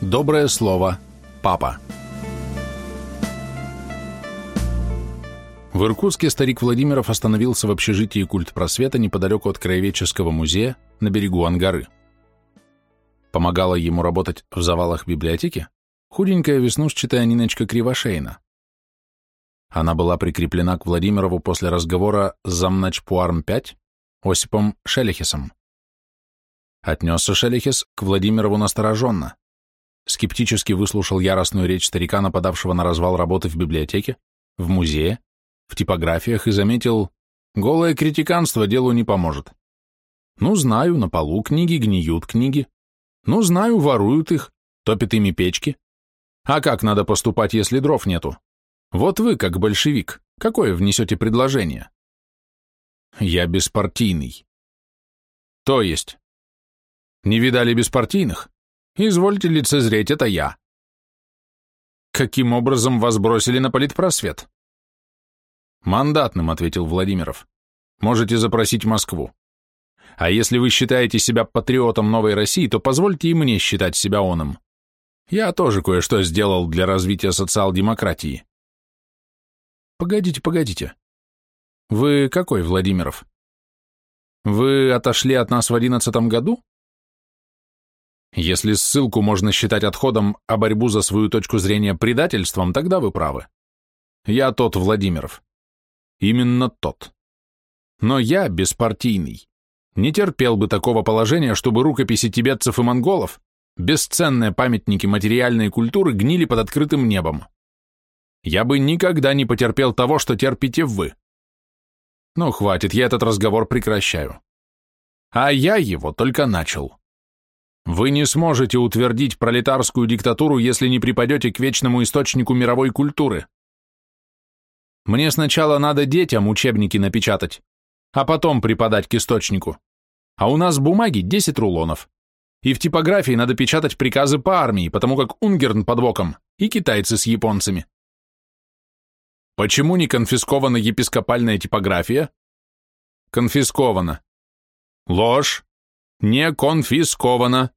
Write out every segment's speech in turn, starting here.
Доброе слово. Папа. В Иркутске старик Владимиров остановился в общежитии культ просвета неподалеку от Краеведческого музея на берегу Ангары. Помогала ему работать в завалах библиотеки худенькая веснушчатая Ниночка Кривошейна. Она была прикреплена к Владимирову после разговора с замначпуарм-5 Осипом Шелехесом. Отнесся Шелехес к Владимирову настороженно. Скептически выслушал яростную речь старика, нападавшего на развал работы в библиотеке, в музее, в типографиях и заметил, голое критиканство делу не поможет. Ну, знаю, на полу книги, гниют книги. Ну, знаю, воруют их, топят ими печки. А как надо поступать, если дров нету? Вот вы, как большевик, какое внесете предложение? Я беспартийный. То есть? Не видали беспартийных? Извольте лицезреть, это я. Каким образом вас бросили на политпросвет? Мандатным, ответил Владимиров. Можете запросить Москву. А если вы считаете себя патриотом новой России, то позвольте и мне считать себя оном. Я тоже кое-что сделал для развития социал-демократии. Погодите, погодите. Вы какой, Владимиров? Вы отошли от нас в одиннадцатом году? Если ссылку можно считать отходом, а борьбу за свою точку зрения предательством, тогда вы правы. Я тот Владимиров. Именно тот. Но я беспартийный. Не терпел бы такого положения, чтобы рукописи тибетцев и монголов, бесценные памятники материальной культуры, гнили под открытым небом. Я бы никогда не потерпел того, что терпите вы. Ну, хватит, я этот разговор прекращаю. А я его только начал. Вы не сможете утвердить пролетарскую диктатуру, если не припадете к вечному источнику мировой культуры. Мне сначала надо детям учебники напечатать, а потом припадать к источнику. А у нас бумаги 10 рулонов. И в типографии надо печатать приказы по армии, потому как Унгерн под боком и китайцы с японцами. Почему не конфискована епископальная типография? Конфискована. Ложь. Не конфисковано.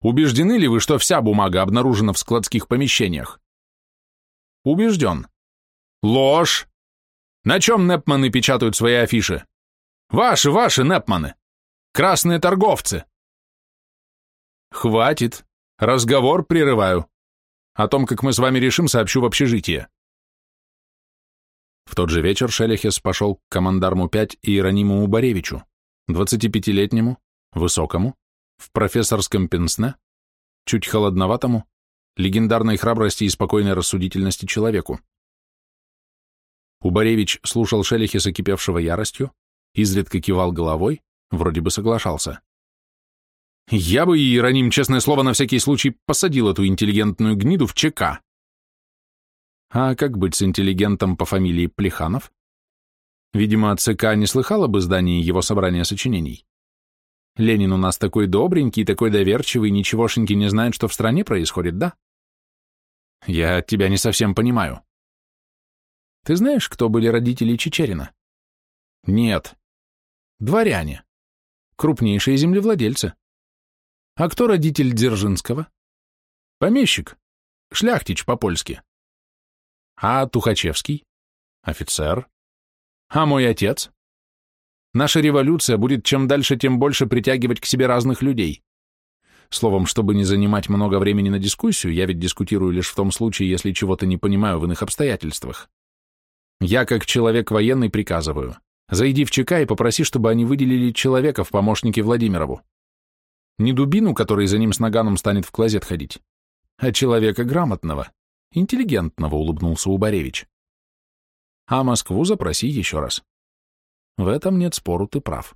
Убеждены ли вы, что вся бумага обнаружена в складских помещениях? Убежден. Ложь. На чем Непманы печатают свои афиши? Ваши, ваши Непманы. Красные торговцы. Хватит. Разговор прерываю. О том, как мы с вами решим, сообщу в общежитие. В тот же вечер Шелехес пошел к командарму 5 Иерониму Убаревичу, 25-летнему, высокому, в профессорском пенсне, чуть холодноватому, легендарной храбрости и спокойной рассудительности человеку. Убаревич слушал Шелихеса, кипевшего яростью, изредка кивал головой, вроде бы соглашался. Я бы, Иероним, честное слово, на всякий случай посадил эту интеллигентную гниду в ЧК. А как быть с интеллигентом по фамилии Плеханов? Видимо, ЦК не слыхала бы здании его собрания сочинений. Ленин у нас такой добренький, такой доверчивый, ничегошеньки не знает, что в стране происходит, да? Я тебя не совсем понимаю. Ты знаешь, кто были родители Чечерина? Нет. Дворяне. Крупнейшие землевладельцы. А кто родитель Дзержинского? Помещик. Шляхтич по-польски. А Тухачевский? Офицер. А мой отец? Наша революция будет чем дальше, тем больше притягивать к себе разных людей. Словом, чтобы не занимать много времени на дискуссию, я ведь дискутирую лишь в том случае, если чего-то не понимаю в иных обстоятельствах. Я, как человек военный, приказываю. Зайди в ЧК и попроси, чтобы они выделили человека в помощники Владимирову. Не дубину, который за ним с наганом станет в клозет ходить, а человека грамотного, интеллигентного, улыбнулся Убаревич. А Москву запроси еще раз. В этом нет спору, ты прав.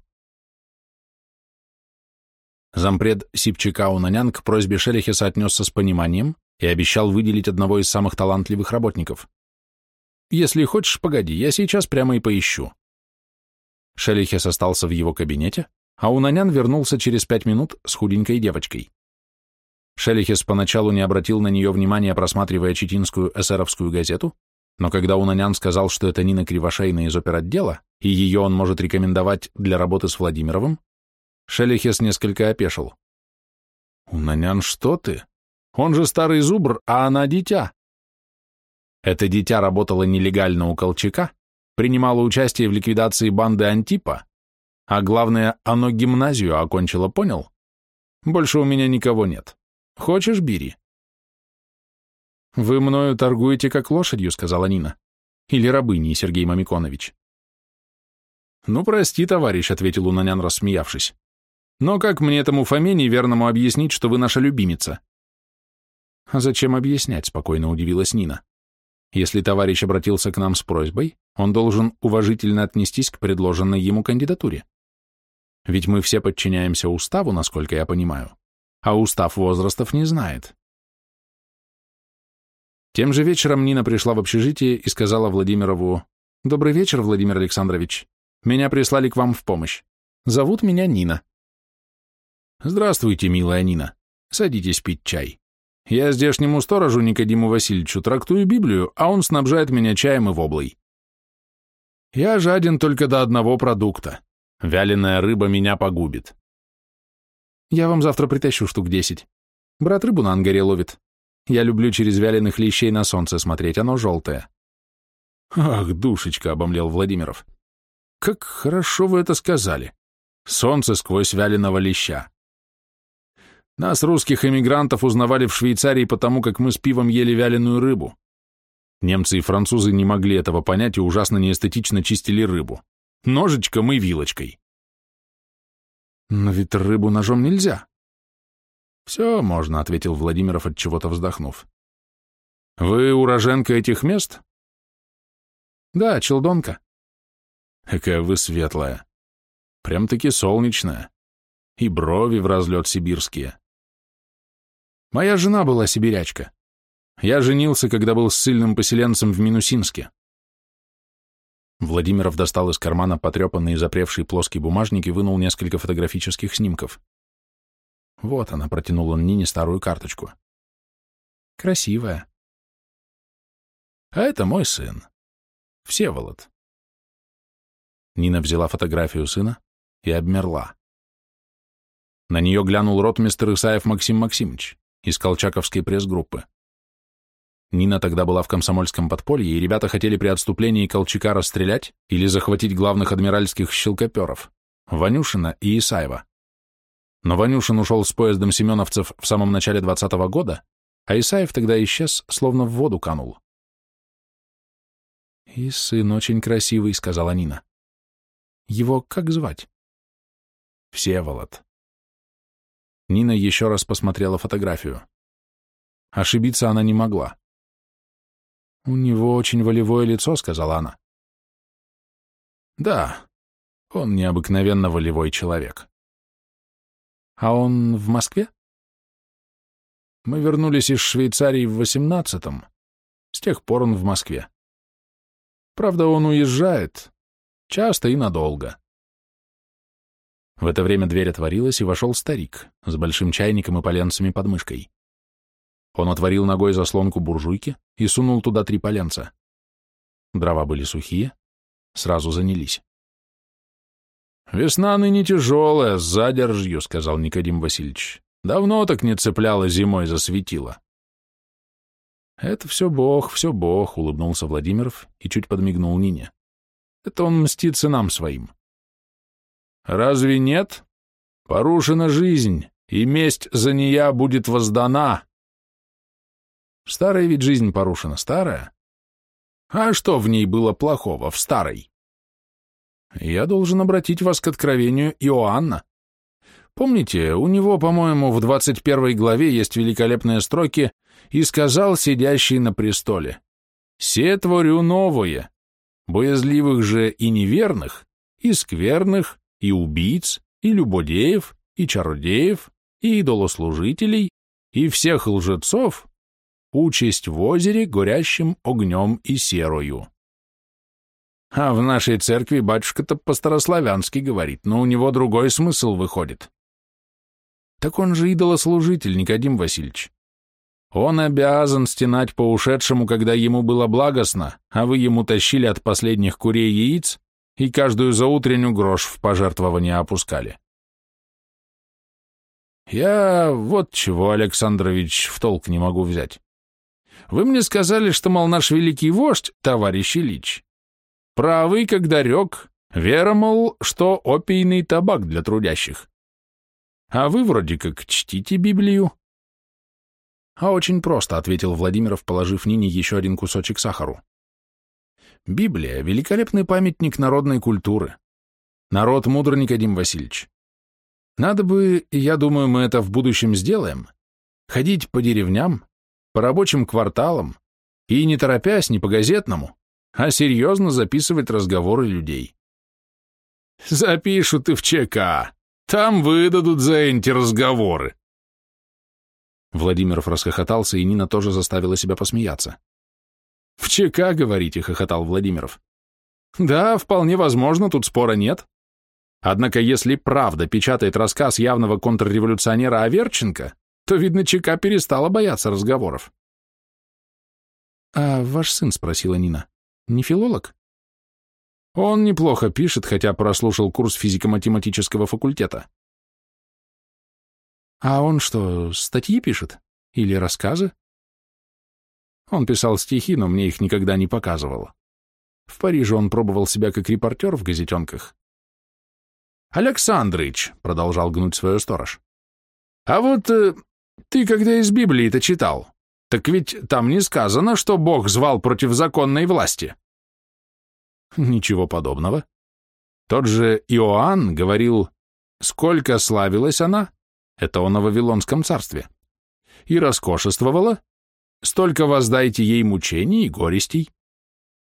Зампред Сипчика Унанян к просьбе Шелихеса отнесся с пониманием и обещал выделить одного из самых талантливых работников. «Если хочешь, погоди, я сейчас прямо и поищу». Шелихес остался в его кабинете, а Унанян вернулся через пять минут с худенькой девочкой. Шелихес поначалу не обратил на нее внимания, просматривая читинскую эсеровскую газету, но когда Унанян сказал, что это Нина Кривошейна из оперотдела, и ее он может рекомендовать для работы с Владимировым, Шелихес несколько опешил. «Унанян, что ты? Он же старый зубр, а она дитя. Это дитя работало нелегально у Колчака, принимало участие в ликвидации банды Антипа, а главное, оно гимназию окончило, понял? Больше у меня никого нет. Хочешь, бери?» «Вы мною торгуете как лошадью», — сказала Нина. «Или рабыней, Сергей Мамиконович». «Ну, прости, товарищ», — ответил Унанян, рассмеявшись. «Но как мне этому Фоме неверному объяснить, что вы наша любимица?» «А зачем объяснять?» — спокойно удивилась Нина. «Если товарищ обратился к нам с просьбой, он должен уважительно отнестись к предложенной ему кандидатуре. Ведь мы все подчиняемся уставу, насколько я понимаю, а устав возрастов не знает». Тем же вечером Нина пришла в общежитие и сказала Владимирову, «Добрый вечер, Владимир Александрович. Меня прислали к вам в помощь. Зовут меня Нина». «Здравствуйте, милая Нина. Садитесь пить чай. Я здешнему сторожу Никодиму Васильевичу трактую Библию, а он снабжает меня чаем и воблой. Я жаден только до одного продукта. Вяленая рыба меня погубит. Я вам завтра притащу штук десять. Брат рыбу на ангаре ловит. Я люблю через вяленых лещей на солнце смотреть, оно желтое. Ах, душечка, обомлел Владимиров. Как хорошо вы это сказали. Солнце сквозь вяленого леща. Нас, русских эмигрантов, узнавали в Швейцарии потому, как мы с пивом ели вяленую рыбу. Немцы и французы не могли этого понять и ужасно неэстетично чистили рыбу. Ножичком и вилочкой. Но ведь рыбу ножом нельзя. Все можно, ответил Владимиров от чего-то вздохнув. Вы уроженка этих мест? Да, Челдонка. Какая вы светлая. Прям-таки солнечная. И брови в разлет сибирские. Моя жена была сибирячка. Я женился, когда был ссыльным поселенцем в Минусинске. Владимиров достал из кармана потрепанный и запревший плоский бумажник и вынул несколько фотографических снимков. Вот она, протянул он Нине старую карточку. Красивая. А это мой сын. Всеволод. Нина взяла фотографию сына и обмерла. На нее глянул ротмистер Исаев Максим Максимович из Колчаковской пресс-группы. Нина тогда была в комсомольском подполье, и ребята хотели при отступлении Колчака расстрелять или захватить главных адмиральских щелкоперов — Ванюшина и Исаева. Но Ванюшин ушел с поездом семеновцев в самом начале двадцатого года, а Исаев тогда исчез, словно в воду канул. «И сын очень красивый», — сказала Нина. Его как звать? Всеволод. Нина еще раз посмотрела фотографию. Ошибиться она не могла. «У него очень волевое лицо», — сказала она. «Да, он необыкновенно волевой человек». «А он в Москве?» «Мы вернулись из Швейцарии в восемнадцатом. С тех пор он в Москве. Правда, он уезжает, Часто и надолго. В это время дверь отворилась, и вошел старик с большим чайником и поленцами под мышкой. Он отворил ногой заслонку буржуйки и сунул туда три поленца. Дрова были сухие, сразу занялись. «Весна ныне тяжелая, с задержью», — сказал Никодим Васильевич. «Давно так не цепляло зимой засветило». «Это все Бог, все Бог», — улыбнулся Владимиров и чуть подмигнул Нине. Это он мстит сынам своим. Разве нет? Порушена жизнь, и месть за нея будет воздана. Старая ведь жизнь порушена, старая. А что в ней было плохого, в старой? Я должен обратить вас к откровению Иоанна. Помните, у него, по-моему, в 21 главе есть великолепные строки «И сказал сидящий на престоле, «Се творю новое, боязливых же и неверных, и скверных, и убийц, и любодеев, и чародеев, и идолослужителей, и всех лжецов, участь в озере, горящим огнем и серою. А в нашей церкви батюшка-то по-старославянски говорит, но у него другой смысл выходит. Так он же идолослужитель, Никодим Васильевич. Он обязан стенать по ушедшему, когда ему было благостно, а вы ему тащили от последних курей яиц и каждую заутреннюю грош в пожертвование опускали. Я вот чего, Александрович, в толк не могу взять. Вы мне сказали, что, мол, наш великий вождь, товарищ Ильич, правый, когда рек, вера, мол, что опийный табак для трудящих. А вы вроде как чтите Библию. А очень просто, ответил Владимиров, положив Нине еще один кусочек сахару. Библия — великолепный памятник народной культуры. Народ мудр, Никодим Васильевич. Надо бы, я думаю, мы это в будущем сделаем, ходить по деревням, по рабочим кварталам и, не торопясь, не по-газетному, а серьезно записывать разговоры людей. Запишут и в ЧК. Там выдадут за эти разговоры. Владимиров расхохотался, и Нина тоже заставила себя посмеяться. «В ЧК, говорите», — хохотал Владимиров. «Да, вполне возможно, тут спора нет. Однако, если правда печатает рассказ явного контрреволюционера Аверченко, то, видно, ЧК перестала бояться разговоров». «А ваш сын?» — спросила Нина. «Не филолог?» Он неплохо пишет, хотя прослушал курс физико-математического факультета. А он что, статьи пишет? Или рассказы? Он писал стихи, но мне их никогда не показывал. В Париже он пробовал себя как репортер в газетенках. «Александрыч», — продолжал гнуть свое сторож, — «а вот э, ты когда из Библии-то читал, так ведь там не сказано, что Бог звал против законной власти». Ничего подобного. Тот же Иоанн говорил, сколько славилась она, это о Вавилонском царстве, и роскошествовала, столько воздайте ей мучений и горестей.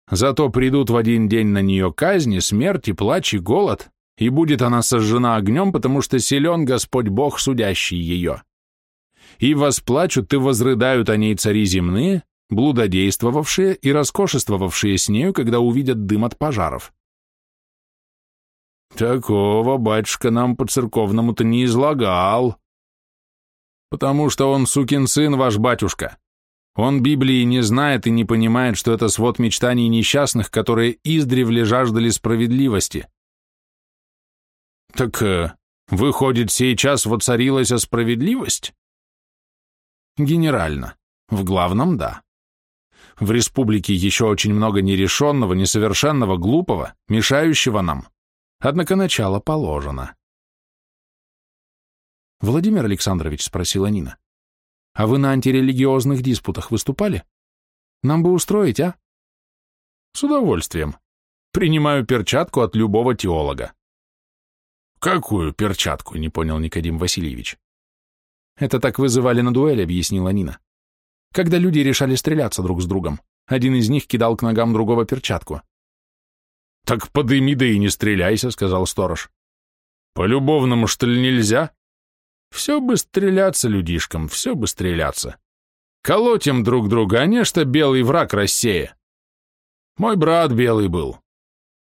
Зато придут в один день на нее казни, смерть и плач и голод, и будет она сожжена огнем, потому что силен Господь Бог, судящий ее. И восплачут и возрыдают о ней цари земные, блудодействовавшие и роскошествовавшие с нею, когда увидят дым от пожаров. Такого батюшка нам по-церковному-то не излагал. Потому что он сукин сын ваш батюшка. Он Библии не знает и не понимает, что это свод мечтаний несчастных, которые издревле жаждали справедливости. Так, э, выходит, сейчас воцарилась справедливость? Генерально. В главном – да. В республике еще очень много нерешенного, несовершенного, глупого, мешающего нам. Однако начало положено. Владимир Александрович, спросила Нина, а вы на антирелигиозных диспутах выступали? Нам бы устроить, а? С удовольствием. Принимаю перчатку от любого теолога. Какую перчатку, не понял Никодим Васильевич. Это так вызывали на дуэль, объяснила Нина когда люди решали стреляться друг с другом. Один из них кидал к ногам другого перчатку. «Так подыми да и не стреляйся», — сказал сторож. «По-любовному, что ли, нельзя?» «Все бы стреляться людишкам, все бы стреляться. Колотим друг друга, а не что белый враг рассея. Мой брат белый был.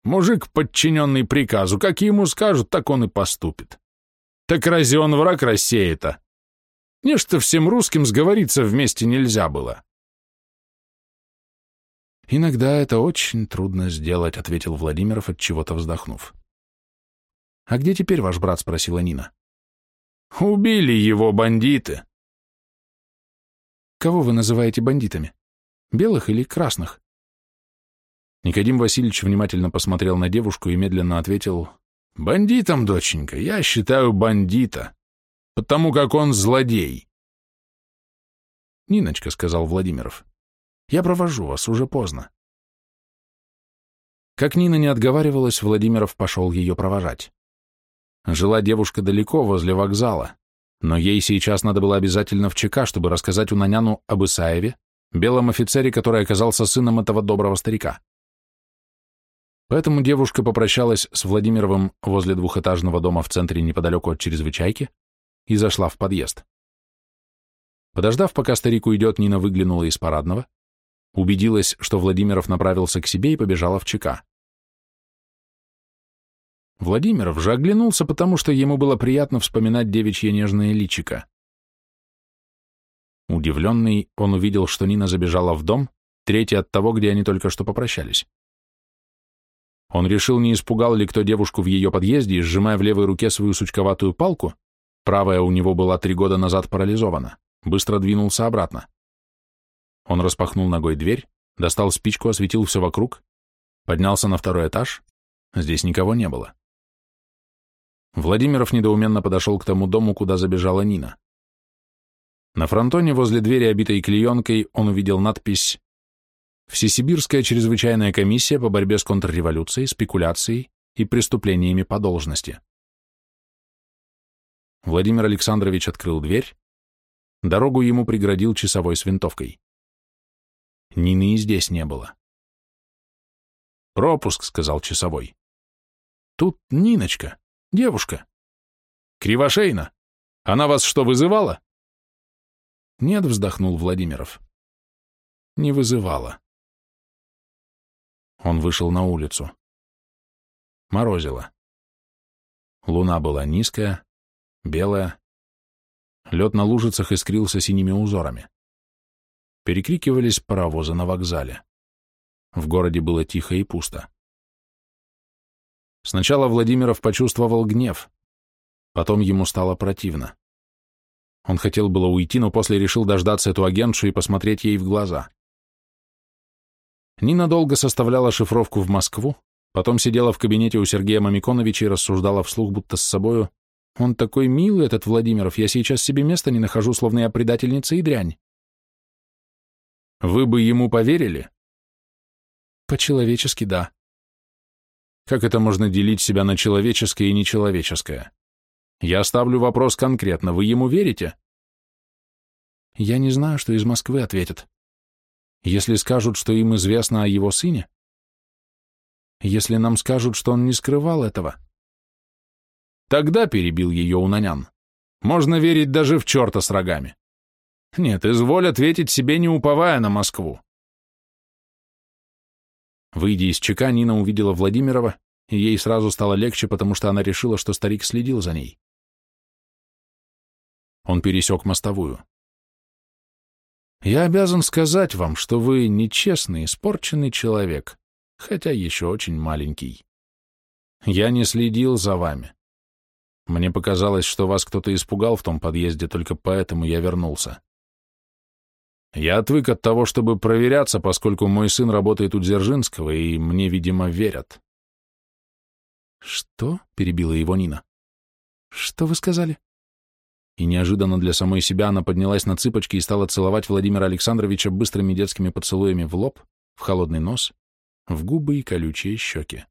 Мужик, подчиненный приказу, как ему скажут, так он и поступит. Так разве он враг рассея-то?» Нечто всем русским сговориться вместе нельзя было. «Иногда это очень трудно сделать», — ответил Владимиров, от чего-то вздохнув. «А где теперь ваш брат?» — спросила Нина. «Убили его бандиты». «Кого вы называете бандитами? Белых или красных?» Никодим Васильевич внимательно посмотрел на девушку и медленно ответил, «Бандитом, доченька, я считаю бандита потому как он злодей. «Ниночка», — сказал Владимиров, — «я провожу вас, уже поздно». Как Нина не отговаривалась, Владимиров пошел ее провожать. Жила девушка далеко, возле вокзала, но ей сейчас надо было обязательно в ЧК, чтобы рассказать Унаняну об Исаеве, белом офицере, который оказался сыном этого доброго старика. Поэтому девушка попрощалась с Владимировым возле двухэтажного дома в центре неподалеку от чрезвычайки, и зашла в подъезд. Подождав, пока старик уйдет, Нина выглянула из парадного, убедилась, что Владимиров направился к себе и побежала в ЧК. Владимиров же оглянулся, потому что ему было приятно вспоминать девичье нежное личико. Удивленный, он увидел, что Нина забежала в дом, третий от того, где они только что попрощались. Он решил, не испугал ли кто девушку в ее подъезде, сжимая в левой руке свою сучковатую палку, Правая у него была три года назад парализована. Быстро двинулся обратно. Он распахнул ногой дверь, достал спичку, осветил все вокруг, поднялся на второй этаж. Здесь никого не было. Владимиров недоуменно подошел к тому дому, куда забежала Нина. На фронтоне возле двери, обитой клеенкой, он увидел надпись «Всесибирская чрезвычайная комиссия по борьбе с контрреволюцией, спекуляцией и преступлениями по должности». Владимир Александрович открыл дверь. Дорогу ему преградил часовой с винтовкой. Нины и здесь не было. «Пропуск», — сказал часовой. «Тут Ниночка, девушка. Кривошейна. Она вас что, вызывала?» «Нет», — вздохнул Владимиров. «Не вызывала». Он вышел на улицу. Морозило. Луна была низкая, белая. Лед на лужицах искрился синими узорами. Перекрикивались паровозы на вокзале. В городе было тихо и пусто. Сначала Владимиров почувствовал гнев, потом ему стало противно. Он хотел было уйти, но после решил дождаться эту агентшу и посмотреть ей в глаза. Нина долго составляла шифровку в Москву, потом сидела в кабинете у Сергея Мамиконовича и рассуждала вслух, будто с собою он такой милый, этот Владимиров, я сейчас себе места не нахожу, словно я предательница и дрянь. Вы бы ему поверили? По-человечески, да. Как это можно делить себя на человеческое и нечеловеческое? Я ставлю вопрос конкретно. Вы ему верите? Я не знаю, что из Москвы ответят. Если скажут, что им известно о его сыне? Если нам скажут, что он не скрывал этого? Тогда перебил ее Унанян. Можно верить даже в черта с рогами. Нет, изволь ответить себе, не уповая на Москву. Выйдя из ЧК, Нина увидела Владимирова, и ей сразу стало легче, потому что она решила, что старик следил за ней. Он пересек мостовую. «Я обязан сказать вам, что вы нечестный, испорченный человек, хотя еще очень маленький. Я не следил за вами. Мне показалось, что вас кто-то испугал в том подъезде, только поэтому я вернулся. Я отвык от того, чтобы проверяться, поскольку мой сын работает у Дзержинского, и мне, видимо, верят. «Что?» — перебила его Нина. «Что вы сказали?» И неожиданно для самой себя она поднялась на цыпочки и стала целовать Владимира Александровича быстрыми детскими поцелуями в лоб, в холодный нос, в губы и колючие щеки.